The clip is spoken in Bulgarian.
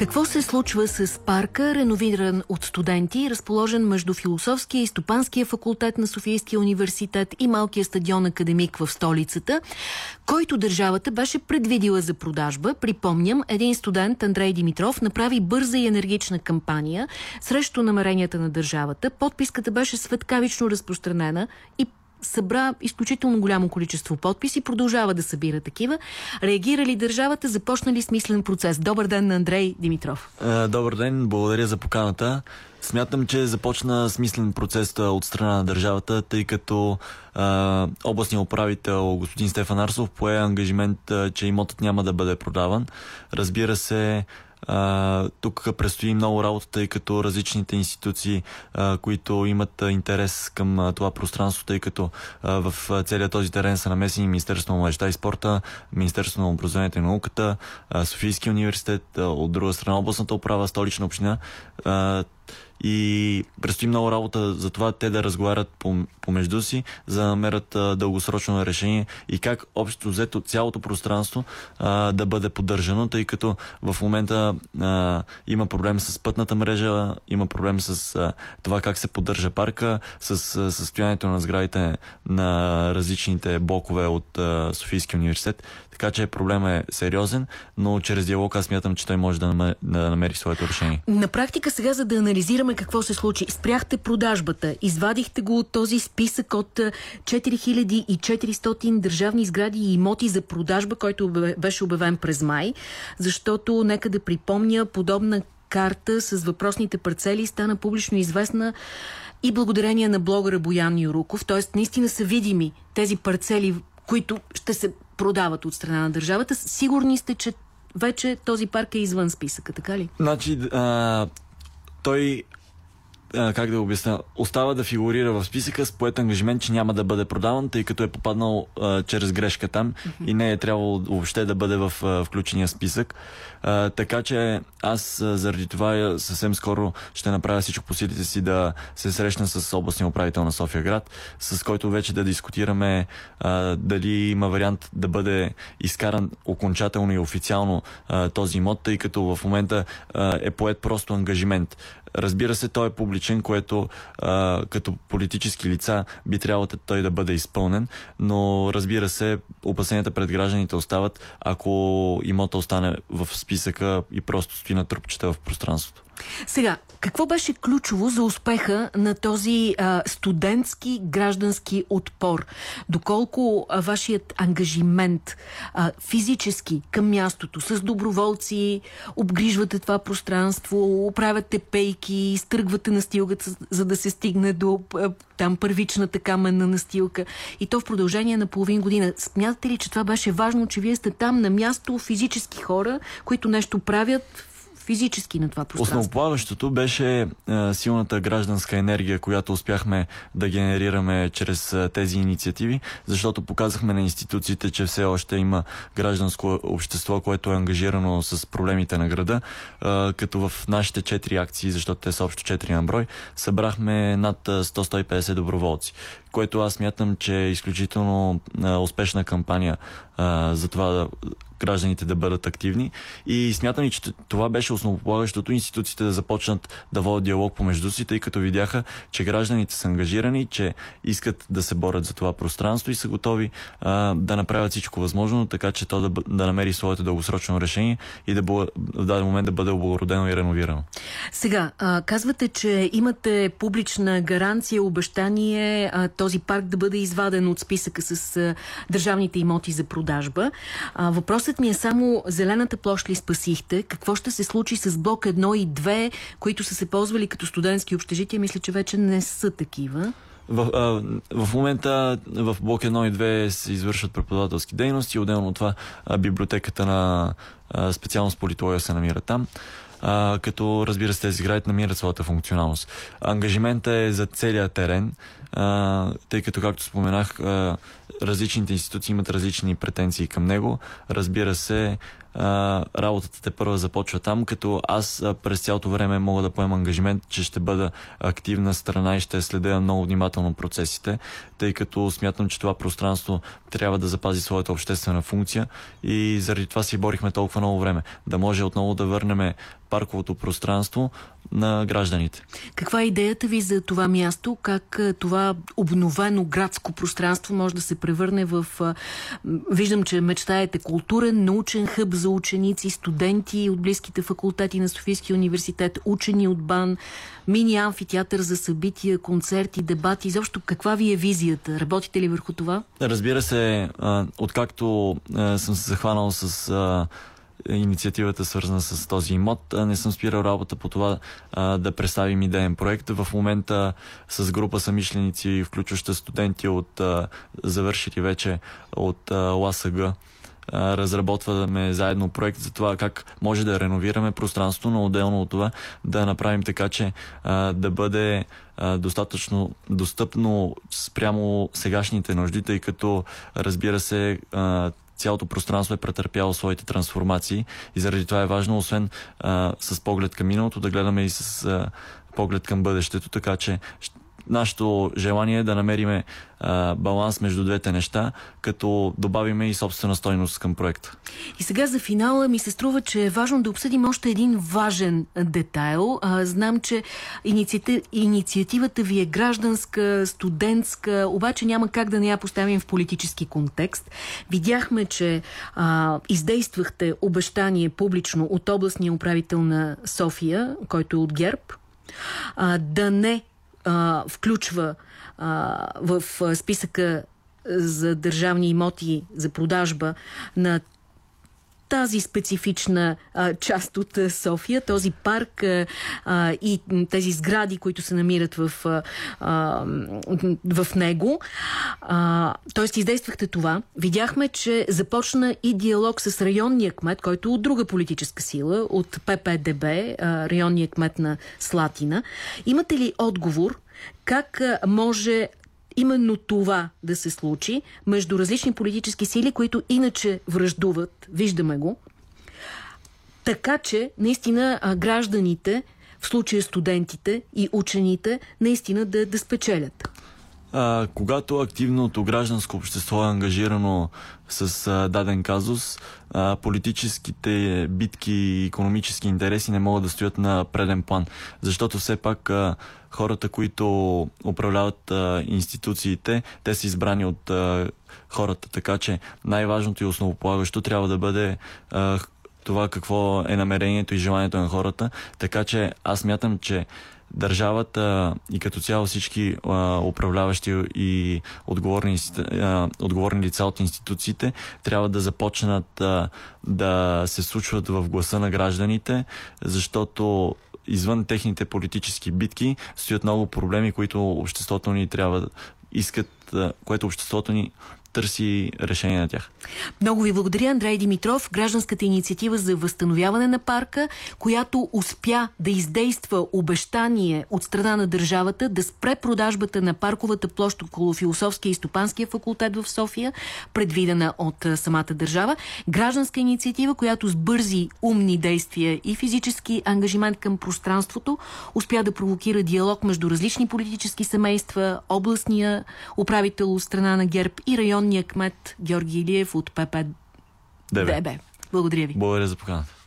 Какво се случва с парка, реновиран от студенти, разположен между Философския и Стопанския факултет на Софийския университет и малкия стадион Академик в столицата, който държавата беше предвидила за продажба. Припомням, един студент, Андрей Димитров, направи бърза и енергична кампания срещу намеренията на държавата. Подписката беше светкавично разпространена и събра изключително голямо количество подписи, продължава да събира такива. Реагира ли държавата? Започна ли смислен процес? Добър ден на Андрей Димитров. Е, добър ден, благодаря за поканата. Смятам, че започна смислен процес от страна на държавата, тъй като е, областният управител господин Стефан Арсов пое ангажимент, е, че имотът няма да бъде продаван. Разбира се, а, тук предстои много работа, тъй като различните институции, а, които имат интерес към а, това пространство, тъй като а, в целият този терен са намесени Министерството на младежта и спорта, Министерството на образованието и науката, а, Софийския университет, а, от друга страна областната управа, столична община. А, и предстои много работа за това те да разговарят помежду си, за да намерят дългосрочно решение и как общо взето цялото пространство а, да бъде поддържано, тъй като в момента а, има проблем с пътната мрежа, има проблем с а, това как се поддържа парка, с а, състоянието на сградите на различните блокове от а, Софийския университет. Така че проблема е сериозен, но чрез диалог аз смятам, че той може да намери своето решение. На практика сега, за да анализираме какво се случи, спряхте продажбата, извадихте го от този списък от 4400 държавни сгради и имоти за продажба, който беше обявен през май, защото, нека да припомня, подобна карта с въпросните парцели стана публично известна и благодарение на блогъра Боян Юруков, т.е. наистина са видими тези парцели, които ще се продават от страна на държавата. Сигурни сте, че вече този парк е извън списъка, така ли? Значи, а, той как да обясня, остава да фигурира в списъка с поет ангажимент, че няма да бъде продаван, тъй като е попаднал а, чрез грешка там и не е трябвало въобще да бъде в а, включения списък. А, така че аз а, заради това съвсем скоро ще направя всичко по силите си да се срещна с областния управител на София град, с който вече да дискутираме а, дали има вариант да бъде изкаран окончателно и официално а, този имот, тъй като в момента а, е поет просто ангажимент. Разбира се, той е публичен, което а, като политически лица би трябвало той да бъде изпълнен, но разбира се, опасенията пред гражданите остават, ако имота остане в списъка и просто стои на трупчета в пространството. Сега, какво беше ключово за успеха на този а, студентски граждански отпор? Доколко а, вашият ангажимент а, физически към мястото, с доброволци, обгрижвате това пространство, оправяте пейки, изтръгвате настилката, за да се стигне до а, там първичната каменна настилка и то в продължение на половин година. Смятате ли, че това беше важно, че вие сте там на място физически хора, които нещо правят физически на това пространство. Основополагащото беше а, силната гражданска енергия, която успяхме да генерираме чрез а, тези инициативи, защото показахме на институциите, че все още има гражданско общество, което е ангажирано с проблемите на града, а, като в нашите четири акции, защото те са общо четири на брой, събрахме над 100-150 доброволци, което аз мятам, че е изключително успешна кампания за това гражданите да бъдат активни. И смятам и, че това беше основополагащото институциите да започнат да водят диалог помежду си, тъй като видяха, че гражданите са ангажирани, че искат да се борят за това пространство и са готови а, да направят всичко възможно, така че то да, да намери своето дългосрочно решение и да бъде, в даден момент да бъде облагородено и реновирано. Сега, а, казвате, че имате публична гаранция, обещание а, този парк да бъде изваден от списъка с а, държавните имоти за продажба. А, въпросът Въпросът ми е само зелената площ ли спасихте? Какво ще се случи с блок 1 и 2, които са се ползвали като студентски общежития? Мисля, че вече не са такива. В, а, в момента в блок 1 и 2 се извършват преподавателски дейности. Отделно от това библиотеката на а, специалност политология се намира там. А, като разбира се тези сгради намират своята функционалност. Ангажимента е за целия терен, а, тъй като както споменах, а, различните институции имат различни претенции към него. Разбира се, а, работата те първа започва там, като аз а, през цялото време мога да поема ангажимент, че ще бъда активна страна и ще следя много внимателно процесите, тъй като смятам, че това пространство трябва да запази своята обществена функция и заради това си борихме толкова много време. Да може отново да върнем парковото пространство на гражданите. Каква е идеята ви за това място? Как това обновено градско пространство може да се превърне в... Виждам, че мечтаете културен, научен хъб за ученици, студенти от близките факултети на Софийския университет, учени от БАН, мини амфитеатър за събития, концерти, дебати. Изобщо каква ви е визията? Работите ли върху това? Разбира се, откакто съм се захванал с инициативата свързана с този имот. Не съм спирал работа по това а, да представим идеен проект. В момента с група самишленици, включваща студенти от а, завършили вече от а, ЛАСАГ, разработваме заедно проект за това как може да реновираме пространство, но отделно от това да направим така, че а, да бъде достатъчно достъпно спрямо сегашните нужди, тъй като разбира се цялото пространство е претърпяло своите трансформации и заради това е важно, освен а, с поглед към миналото, да гледаме и с а, поглед към бъдещето, така че нашето желание е да намериме а, баланс между двете неща, като добавиме и собствена стойност към проекта. И сега за финала ми се струва, че е важно да обсъдим още един важен детайл. А, знам, че инициатив, инициативата ви е гражданска, студентска, обаче няма как да не я поставим в политически контекст. Видяхме, че а, издействахте обещание публично от областния управител на София, който е от ГЕРБ, а, да не а, включва а, в списъка за държавни имоти за продажба на тази специфична а, част от София, този парк а, и тези сгради, които се намират в, а, в него. Тоест, издействахте това. Видяхме, че започна и диалог с районния кмет, който е от друга политическа сила, от ППДБ, районния кмет на Слатина. Имате ли отговор как може именно това да се случи между различни политически сили, които иначе връждуват, виждаме го, така че наистина гражданите, в случая студентите и учените, наистина да, да спечелят. А, когато активното гражданско общество е ангажирано с а, даден казус, а, политическите битки и економически интереси не могат да стоят на преден план. Защото все пак а, хората, които управляват а, институциите, те са избрани от а, хората. Така че най-важното и основополагащо трябва да бъде а, това какво е намерението и желанието на хората. Така че аз мятам, че държавата и като цяло всички а, управляващи и отговорни, а, отговорни лица от институциите трябва да започнат а, да се случват в гласа на гражданите, защото извън техните политически битки стоят много проблеми, които обществото ни трябва искат, което обществото ни търси решение на тях. Много ви благодаря, Андрей Димитров. Гражданската инициатива за възстановяване на парка, която успя да издейства обещание от страна на държавата да спре продажбата на парковата площ около Философския и Стопанския факултет в София, предвидена от самата държава. Гражданска инициатива, която с бързи, умни действия и физически ангажимент към пространството успя да провокира диалог между различни политически семейства, областния управител от страна на ГЕРБ и район районния кмет Георги Илиев от ПП ДБ. Благодаря ви. Благодаря за поканата.